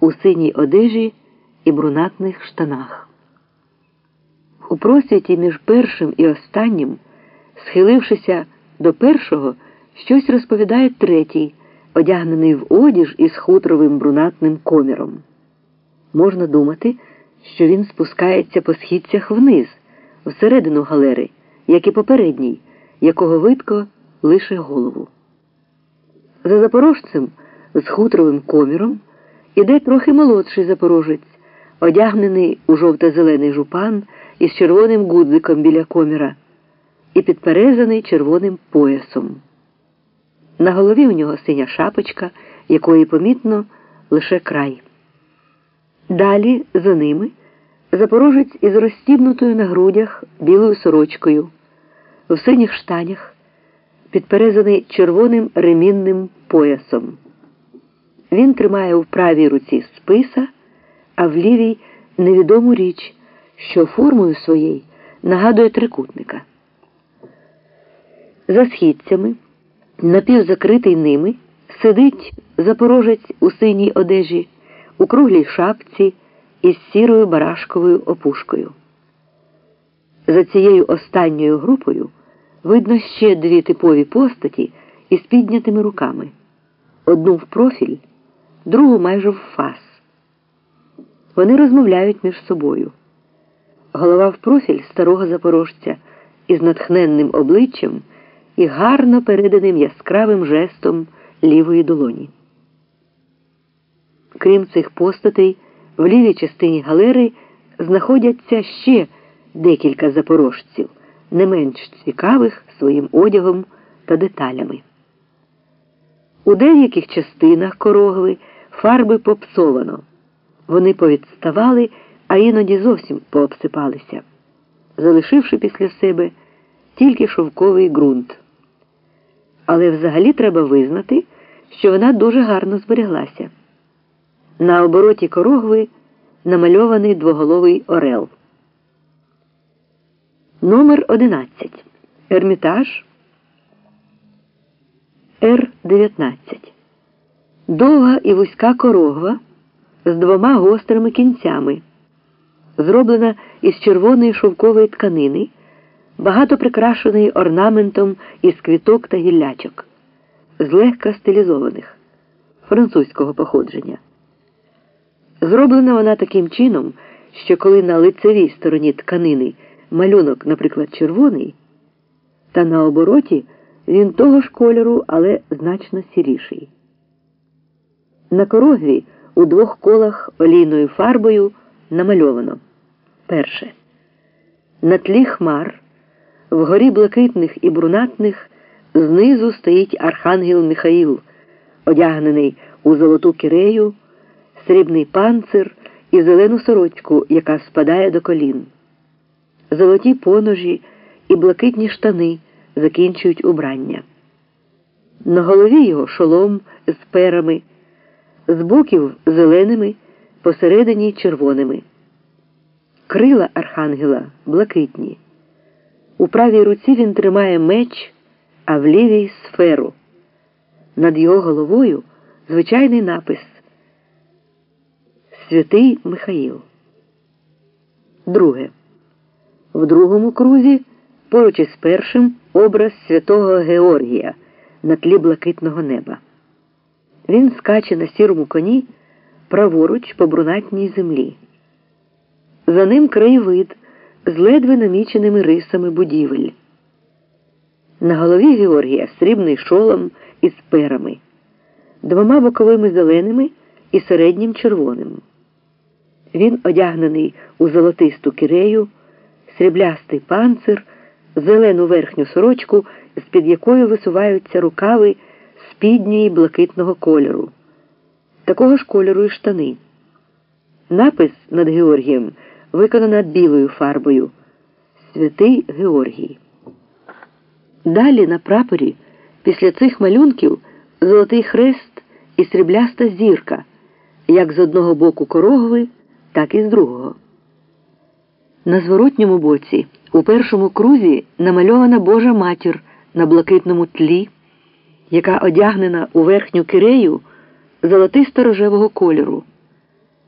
у синій одежі і брунатних штанах. У просвіті між першим і останнім, схилившися до першого, щось розповідає третій, одягнений в одіж із хутровим брунатним коміром. Можна думати, що він спускається по східцях вниз, всередину галери, як і попередній, якого видко лише голову. За запорожцем з хутровим коміром іде трохи молодший запорожець, одягнений у жовто-зелений жупан із червоним гудзиком біля коміра і підперезаний червоним поясом. На голові у нього синя шапочка, якої помітно лише край. Далі за ними запорожець із розстібнутою на грудях білою сорочкою, в синіх штанях, підперезаний червоним ремінним поясом. Він тримає в правій руці списа, а в лівій невідому річ, що формою своєю нагадує трикутника. За східцями, напівзакритий ними, сидить запорожець у синій одежі, у круглій шапці із сірою барашковою опушкою. За цією останньою групою видно ще дві типові постаті із піднятими руками: одну в профіль, другу майже в фас. Вони розмовляють між собою. Голова в профіль старого запорожця із натхненним обличчям і гарно переданим яскравим жестом лівої долоні. Крім цих постатей, в лівій частині галери знаходяться ще декілька запорожців, не менш цікавих своїм одягом та деталями. У деяких частинах корогви фарби попсовано. Вони повідставали, а іноді зовсім пообсипалися, залишивши після себе тільки шовковий ґрунт. Але взагалі треба визнати, що вона дуже гарно збереглася. На обороті корогви намальований двоголовий орел. Номер 11. Ермітаж Р-19. Довга і вузька корогва з двома гострими кінцями, зроблена із червоної шовкової тканини, багато прикрашеної орнаментом із квіток та гіллячок, злегка стилізованих французького походження. Зроблена вона таким чином, що коли на лицевій стороні тканини малюнок, наприклад, червоний, та на обороті він того ж кольору, але значно сіріший. На корогві у двох колах олійною фарбою намальовано перше. На тлі хмар, вгорі блакитних і брунатних, знизу стоїть архангел Михаїл, одягнений у золоту кирею срібний панцир і зелену сорочку, яка спадає до колін. Золоті поножі і блакитні штани закінчують убрання. На голові його шолом з перами, з боків зеленими, посередині червоними. Крила архангела блакитні. У правій руці він тримає меч, а в лівій сферу. Над його головою звичайний напис Святий Михаїл. Друге. В другому крузі поруч із першим образ святого Георгія на тлі блакитного неба. Він скаче на сірому коні праворуч по брунатній землі. За ним краєвид з ледве наміченими рисами будівель. На голові Георгія срібний шолом із перами, двома боковими зеленими і середнім червоним. Він одягнений у золотисту кирею, сріблястий панцир, зелену верхню сорочку, з-під якої висуваються рукави спідньої блакитного кольору, такого ж кольору і штани. Напис над Георгієм виконано білою фарбою Святий Георгій. Далі на прапорі, після цих малюнків, золотий хрест і срібляста зірка, як з одного боку корогви так і з другого. На зворотньому боці у першому крузі намальована Божа матір на блакитному тлі, яка одягнена у верхню кирею золотисто рожевого кольору.